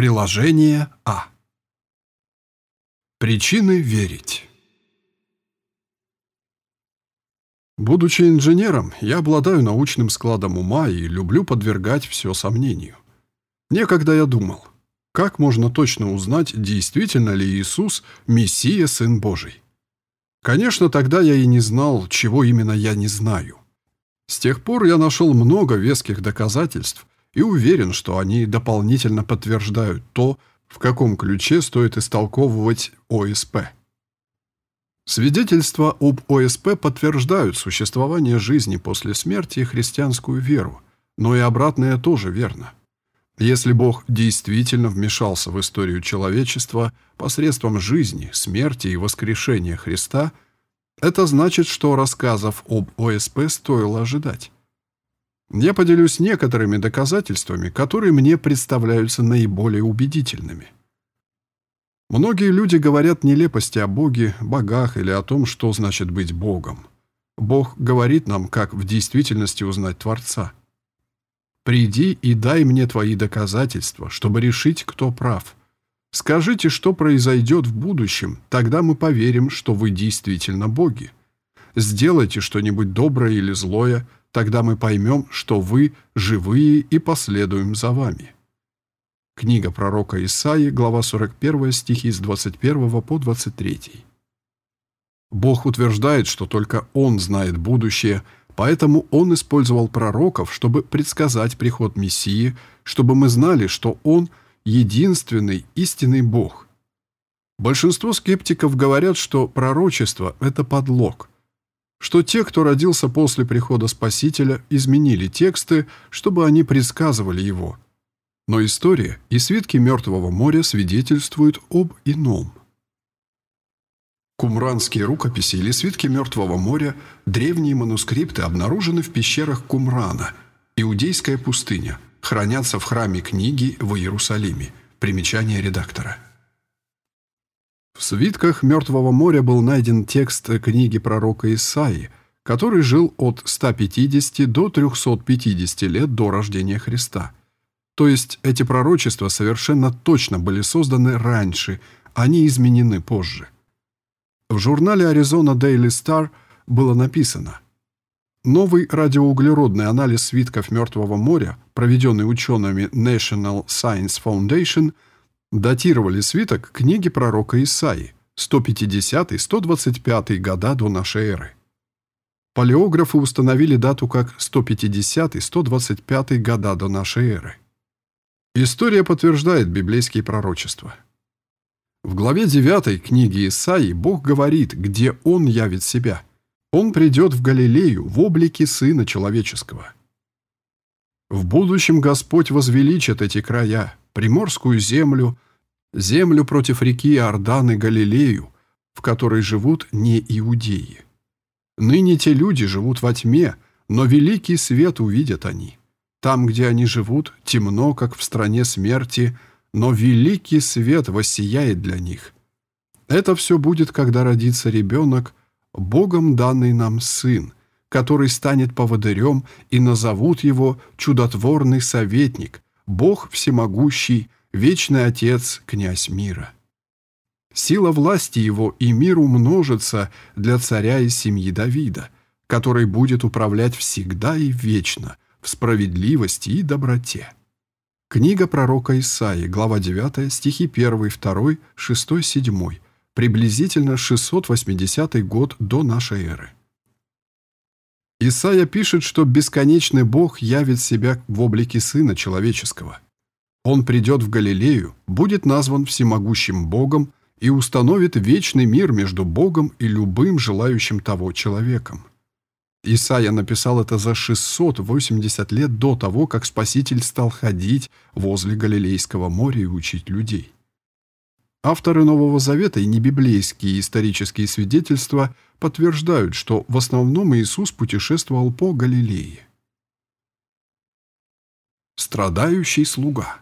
Приложение А. Причины верить. Будучи инженером, я обладаю научным складом ума и люблю подвергать все сомнению. Некогда я думал, как можно точно узнать, действительно ли Иисус – Мессия, Сын Божий? Конечно, тогда я и не знал, чего именно я не знаю. С тех пор я нашел много веских доказательств и уверен, что они дополнительно подтверждают то, в каком ключе стоит истолковывать ОСП. Свидетельства об ОСП подтверждают существование жизни после смерти и христианскую веру, но и обратное тоже верно. Если Бог действительно вмешался в историю человечества посредством жизни, смерти и воскрешения Христа, это значит, что рассказов об ОСП стоило ожидать. Я поделюсь некоторыми доказательствами, которые мне представляются наиболее убедительными. Многие люди говорят нелепости о Боге, богах или о том, что значит быть Богом. Бог говорит нам, как в действительности узнать Творца. «Приди и дай мне твои доказательства, чтобы решить, кто прав. Скажите, что произойдет в будущем, тогда мы поверим, что вы действительно боги. Сделайте что-нибудь доброе или злое – Тогда мы поймем, что вы живые и последуем за вами. Книга пророка Исаии, глава 41, стихи с 21 по 23. Бог утверждает, что только Он знает будущее, поэтому Он использовал пророков, чтобы предсказать приход Мессии, чтобы мы знали, что Он – единственный истинный Бог. Большинство скептиков говорят, что пророчество – это подлог что те, кто родился после прихода Спасителя, изменили тексты, чтобы они предсказывали его. Но история и свитки Мертвого моря свидетельствуют об ином. Кумранские рукописи или свитки Мертвого моря – древние манускрипты, обнаружены в пещерах Кумрана, Иудейская пустыня, хранятся в храме книги в Иерусалиме. Примечание редактора. В свитках Мертвого моря был найден текст книги пророка Исаии, который жил от 150 до 350 лет до рождения Христа. То есть эти пророчества совершенно точно были созданы раньше, они изменены позже. В журнале Arizona Daily Star было написано Новый радиоуглеродный анализ свитков Мертвого моря, проведенный учеными National Science Foundation – датировали свиток книги пророка Исаи 150-125 года до нашей эры. Палеографы установили дату как 150-125 года до нашей эры. История подтверждает библейские пророчества. В главе 9 книги Исаии Бог говорит, где Он явит себя. Он придет в Галилею в облике Сына Человеческого. В будущем Господь возвеличит эти края, приморскую землю, землю против реки Иордан и Галилею, в которой живут не иудеи. Ныне те люди живут во тьме, но великий свет увидят они. Там, где они живут, темно, как в стране смерти, но великий свет воссияет для них. Это все будет, когда родится ребенок, Богом данный нам сын, который станет поводырем, и назовут его чудотворный советник, Бог всемогущий, вечный Отец, князь мира. Сила власти его и мир умножится для царя из семьи Давида, который будет управлять всегда и вечно, в справедливости и доброте. Книга пророка Исаии, глава 9, стихи 1, 2, 6, 7, приблизительно 680 год до нашей эры. Исаия пишет, что бесконечный Бог явит себя в облике Сына Человеческого. Он придет в Галилею, будет назван всемогущим Богом и установит вечный мир между Богом и любым желающим того человеком. Исаия написал это за 680 лет до того, как Спаситель стал ходить возле Галилейского моря и учить людей. Авторы Нового Завета и небиблейские исторические свидетельства подтверждают, что в основном Иисус путешествовал по Галилее. Страдающий слуга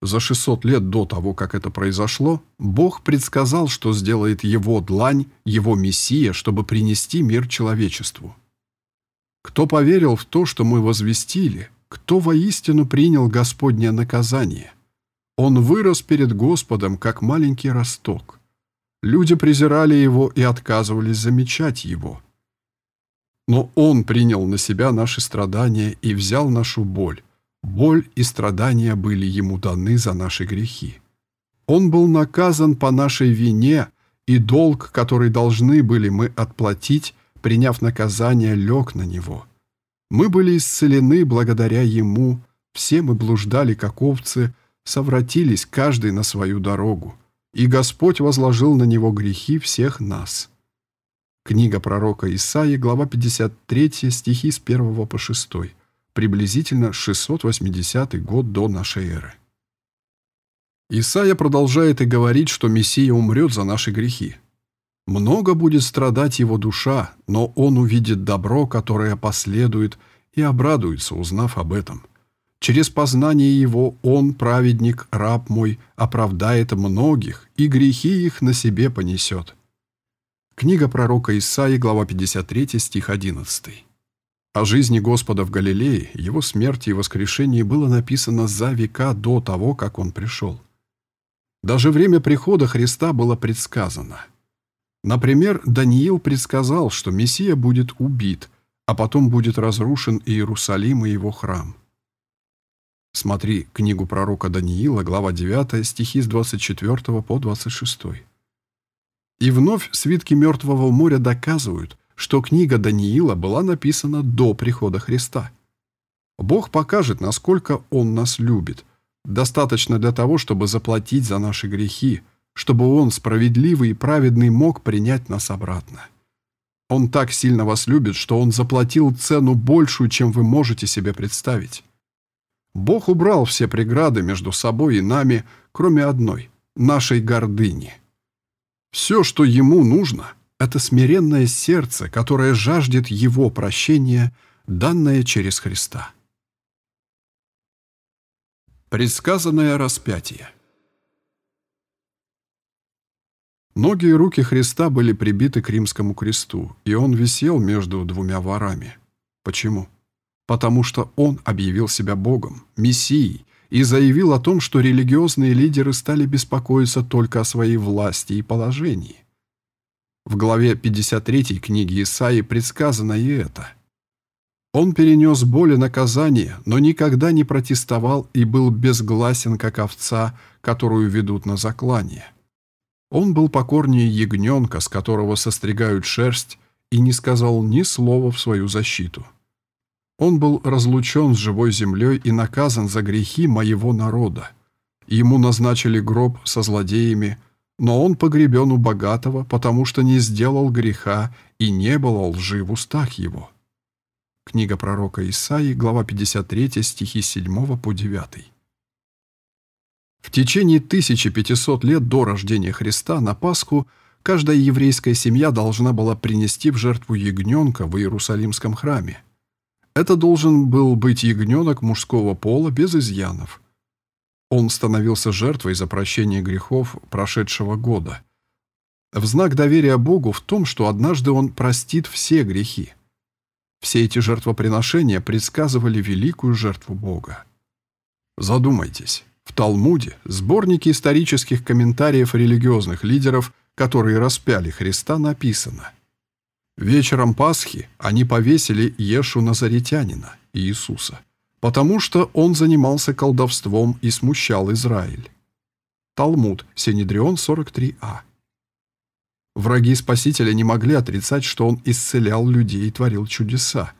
За 600 лет до того, как это произошло, Бог предсказал, что сделает его длань, его Мессия, чтобы принести мир человечеству. Кто поверил в то, что мы возвестили, кто воистину принял Господнее наказание. Он вырос перед Господом, как маленький росток. Люди презирали его и отказывались замечать его. Но Он принял на себя наши страдания и взял нашу боль. Боль и страдания были Ему даны за наши грехи. Он был наказан по нашей вине, и долг, который должны были мы отплатить, приняв наказание, лег на Него. Мы были исцелены благодаря Ему, все мы блуждали, как овцы, совратились каждый на свою дорогу, и Господь возложил на Него грехи всех нас». Книга пророка Исаии, глава 53, стихи с 1 по 6, приблизительно 680 год до нашей эры. Исаия продолжает и говорит, что Мессия умрет за наши грехи. Много будет страдать его душа, но он увидит добро, которое последует, и обрадуется, узнав об этом. Через познание его он, праведник, раб мой, оправдает многих, и грехи их на себе понесет. Книга пророка Исаии, глава 53, стих 11. О жизни Господа в Галилее, его смерти и воскрешении было написано за века до того, как он пришел. Даже время прихода Христа было предсказано. Например, Даниил предсказал, что Мессия будет убит, а потом будет разрушен Иерусалим и его храм. Смотри книгу пророка Даниила, глава 9, стихи с 24 по 26. И вновь свитки Мертвого моря доказывают, что книга Даниила была написана до прихода Христа. Бог покажет, насколько Он нас любит. Достаточно для того, чтобы заплатить за наши грехи, чтобы Он, справедливый и праведный, мог принять нас обратно. Он так сильно вас любит, что Он заплатил цену большую, чем вы можете себе представить. Бог убрал все преграды между собой и нами, кроме одной – нашей гордыни – все, что ему нужно, это смиренное сердце, которое жаждет его прощения, данное через Христа. Предсказанное распятие Ноги и руки Христа были прибиты к римскому кресту, и он висел между двумя ворами. Почему? Потому что он объявил себя Богом, Мессией, и заявил о том, что религиозные лидеры стали беспокоиться только о своей власти и положении. В главе 53 книги Исаии предсказано и это. Он перенес боль и наказание, но никогда не протестовал и был безгласен, как овца, которую ведут на заклание. Он был покорнее ягненка, с которого состригают шерсть, и не сказал ни слова в свою защиту. Он был разлучен с живой землей и наказан за грехи моего народа. Ему назначили гроб со злодеями, но он погребен у богатого, потому что не сделал греха и не было лжи в устах его». Книга пророка Исаии, глава 53, стихи 7 по 9. В течение 1500 лет до рождения Христа на Пасху каждая еврейская семья должна была принести в жертву ягненка в Иерусалимском храме. Это должен был быть ягненок мужского пола без изъянов. Он становился жертвой за прощение грехов прошедшего года. В знак доверия Богу в том, что однажды Он простит все грехи. Все эти жертвоприношения предсказывали великую жертву Бога. Задумайтесь, в Талмуде, сборнике исторических комментариев религиозных лидеров, которые распяли Христа, написано – Вечером Пасхи они повесили Ешу Назаретянина, Иисуса, потому что он занимался колдовством и смущал Израиль. Талмуд, Синедрион 43а. Враги Спасителя не могли отрицать, что он исцелял людей и творил чудеса.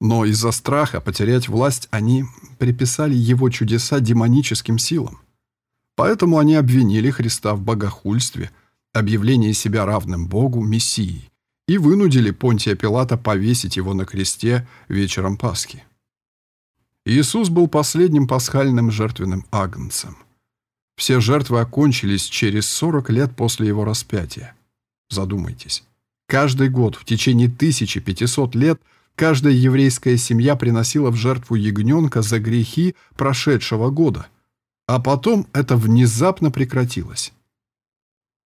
Но из-за страха потерять власть они приписали его чудеса демоническим силам. Поэтому они обвинили Христа в богохульстве, объявлении себя равным Богу, Мессией и вынудили Понтия Пилата повесить его на кресте вечером Пасхи. Иисус был последним пасхальным жертвенным агнцем. Все жертвы окончились через 40 лет после его распятия. Задумайтесь. Каждый год в течение 1500 лет каждая еврейская семья приносила в жертву ягненка за грехи прошедшего года, а потом это внезапно прекратилось.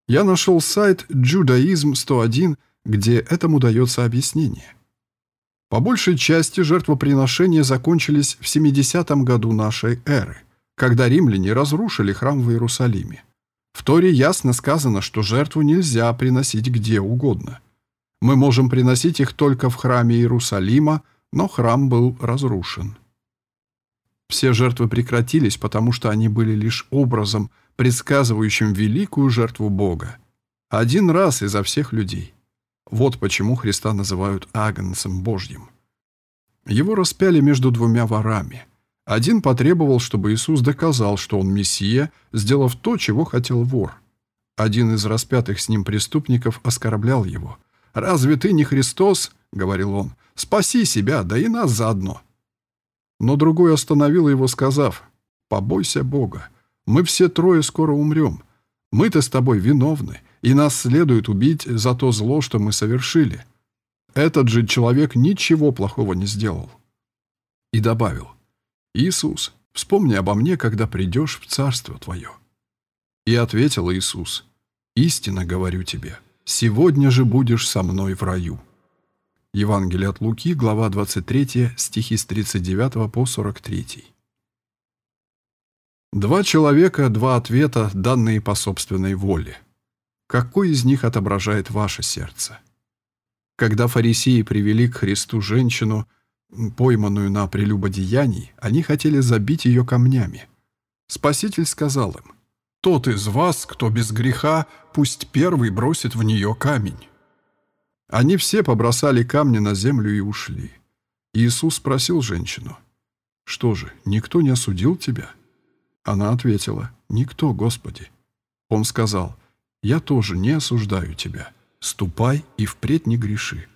Я нашел сайт «Джудаизм 101», где этому дается объяснение. По большей части жертвоприношения закончились в 70 году нашей эры, когда римляне разрушили храм в Иерусалиме. В Торе ясно сказано, что жертву нельзя приносить где угодно. Мы можем приносить их только в храме Иерусалима, но храм был разрушен. Все жертвы прекратились, потому что они были лишь образом, предсказывающим великую жертву Бога. Один раз изо всех людей. Вот почему Христа называют Агнцем Божьим. Его распяли между двумя ворами. Один потребовал, чтобы Иисус доказал, что он Мессия, сделав то, чего хотел вор. Один из распятых с ним преступников оскорблял его. «Разве ты не Христос?» — говорил он. «Спаси себя, да и нас заодно». Но другой остановил его, сказав, «Побойся Бога, мы все трое скоро умрем. Мы-то с тобой виновны, и нас следует убить за то зло, что мы совершили. Этот же человек ничего плохого не сделал». И добавил, «Иисус, вспомни обо мне, когда придешь в Царство Твое». И ответил Иисус, «Истинно говорю тебе, сегодня же будешь со мной в раю». Евангелие от Луки, глава 23, стихи с 39 по 43. Два человека, два ответа, данные по собственной воле. Какой из них отображает ваше сердце? Когда фарисеи привели к Христу женщину, пойманную на прелюбодеянии, они хотели забить ее камнями. Спаситель сказал им, «Тот из вас, кто без греха, пусть первый бросит в нее камень». Они все побросали камни на землю и ушли. Иисус спросил женщину, «Что же, никто не осудил тебя?» Она ответила, «Никто, Господи». Он сказал, «Я тоже не осуждаю тебя. Ступай и впредь не греши».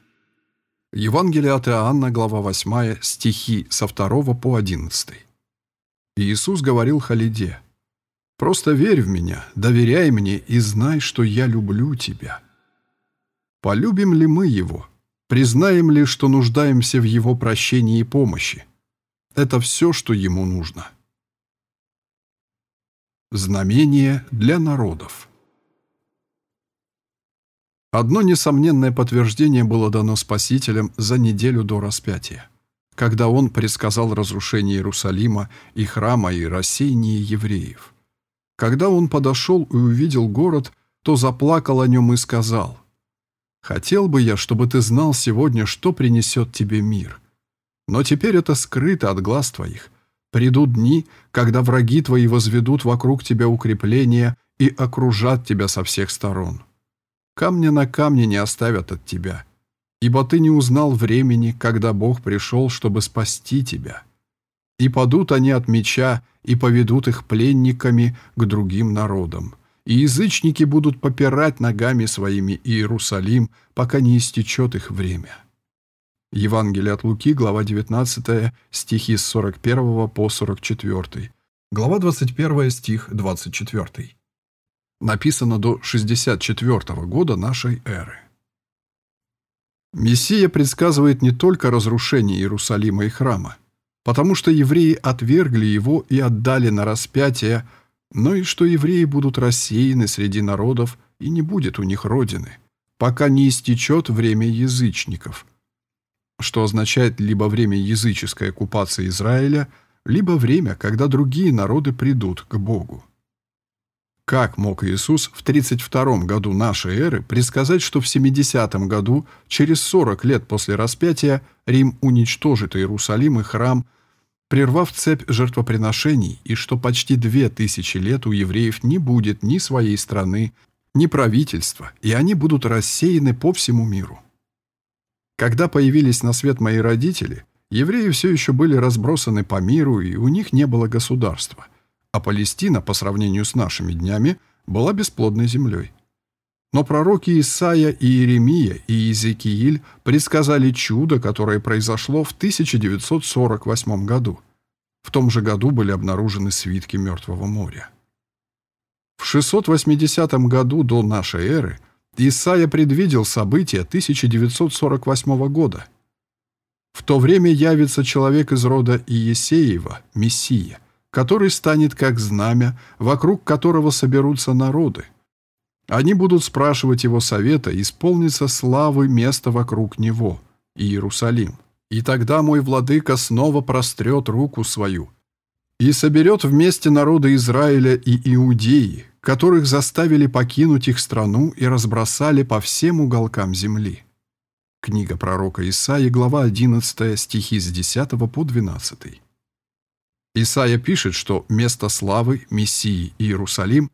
Евангелие от Иоанна, глава 8, стихи со 2 по 11. Иисус говорил Халиде, «Просто верь в меня, доверяй мне и знай, что я люблю тебя». Полюбим ли мы Его? Признаем ли, что нуждаемся в Его прощении и помощи? Это все, что Ему нужно. Знамение для народов Одно несомненное подтверждение было дано Спасителем за неделю до распятия, когда Он предсказал разрушение Иерусалима и храма и рассеяние евреев. Когда Он подошел и увидел город, то заплакал о нем и сказал, Хотел бы я, чтобы ты знал сегодня, что принесет тебе мир. Но теперь это скрыто от глаз твоих. Придут дни, когда враги твои возведут вокруг тебя укрепления и окружат тебя со всех сторон. Камня на камне не оставят от тебя, ибо ты не узнал времени, когда Бог пришел, чтобы спасти тебя. И падут они от меча, и поведут их пленниками к другим народам и язычники будут попирать ногами своими Иерусалим, пока не истечет их время». Евангелие от Луки, глава 19, стихи с 41 по 44. Глава 21, стих 24. Написано до 64 года нашей эры. Мессия предсказывает не только разрушение Иерусалима и храма, потому что евреи отвергли его и отдали на распятие но и что евреи будут рассеяны среди народов и не будет у них родины, пока не истечет время язычников, что означает либо время языческой оккупации Израиля, либо время, когда другие народы придут к Богу. Как мог Иисус в 32 году нашей эры предсказать, что в 70 году, через 40 лет после распятия, Рим уничтожит Иерусалим и храм – прервав цепь жертвоприношений, и что почти две тысячи лет у евреев не будет ни своей страны, ни правительства, и они будут рассеяны по всему миру. Когда появились на свет мои родители, евреи все еще были разбросаны по миру, и у них не было государства, а Палестина, по сравнению с нашими днями, была бесплодной землей. Но пророки Исаия и Иеремия и Иезекииль предсказали чудо, которое произошло в 1948 году. В том же году были обнаружены свитки Мертвого моря. В 680 году до нашей эры Исаия предвидел события 1948 года. В то время явится человек из рода Иесеева, Мессия, который станет как знамя, вокруг которого соберутся народы. Они будут спрашивать его совета, исполнится славы место вокруг него, Иерусалим, И тогда мой владыка снова прострет руку свою и соберет вместе народы Израиля и Иудеи, которых заставили покинуть их страну и разбросали по всем уголкам земли. Книга пророка Исаии, глава 11, стихи с 10 по 12. Исаия пишет, что место славы Мессии Иерусалим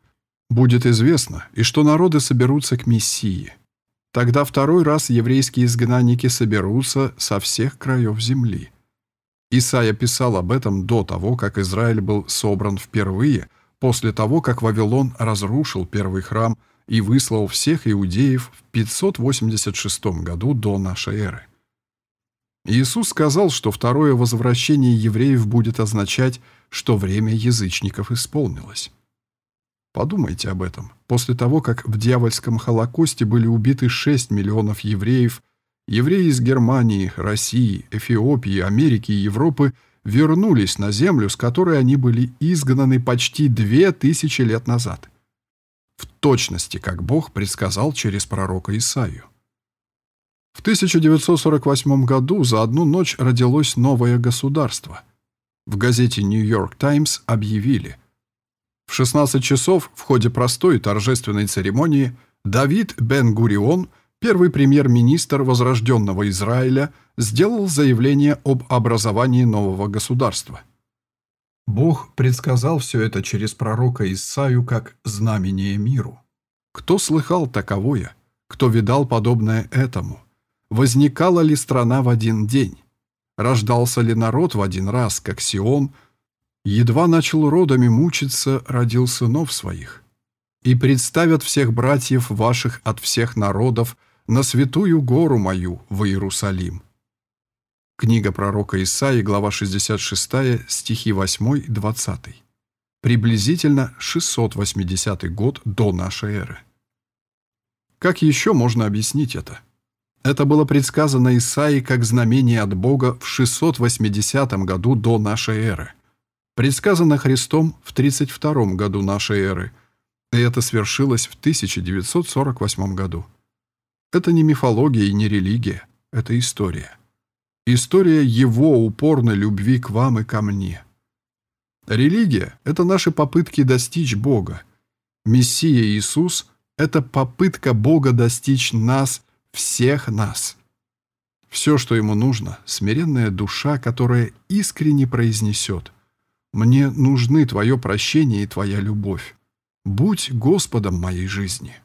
будет известно, и что народы соберутся к Мессии. Тогда второй раз еврейские изгнанники соберутся со всех краев земли. Исаия писал об этом до того, как Израиль был собран впервые, после того, как Вавилон разрушил первый храм и выслал всех иудеев в 586 году до нашей эры. Иисус сказал, что второе возвращение евреев будет означать, что время язычников исполнилось. Подумайте об этом. После того, как в дьявольском Холокосте были убиты 6 миллионов евреев, евреи из Германии, России, Эфиопии, Америки и Европы вернулись на землю, с которой они были изгнаны почти две тысячи лет назад. В точности, как Бог предсказал через пророка Исаию. В 1948 году за одну ночь родилось новое государство. В газете York Times объявили – в 16 часов в ходе простой торжественной церемонии Давид Бен-Гурион, первый премьер-министр возрожденного Израиля, сделал заявление об образовании нового государства. Бог предсказал все это через пророка Исаию как знамение миру. Кто слыхал таковое? Кто видал подобное этому? Возникала ли страна в один день? Рождался ли народ в один раз, как Сион – едва начал родами мучиться, родил сынов своих. И представят всех братьев ваших от всех народов на святую гору мою в Иерусалим». Книга пророка Исаии, глава 66, стихи 8-20. Приблизительно 680 год до нашей эры. Как еще можно объяснить это? Это было предсказано Исаии как знамение от Бога в 680 году до нашей эры предсказано Христом в 32 году нашей эры, и это свершилось в 1948 году. Это не мифология и не религия, это история. История Его упорной любви к вам и ко мне. Религия — это наши попытки достичь Бога. Мессия Иисус — это попытка Бога достичь нас, всех нас. Все, что ему нужно — смиренная душа, которая искренне произнесет — мне нужны Твое прощение и Твоя любовь. Будь Господом моей жизни».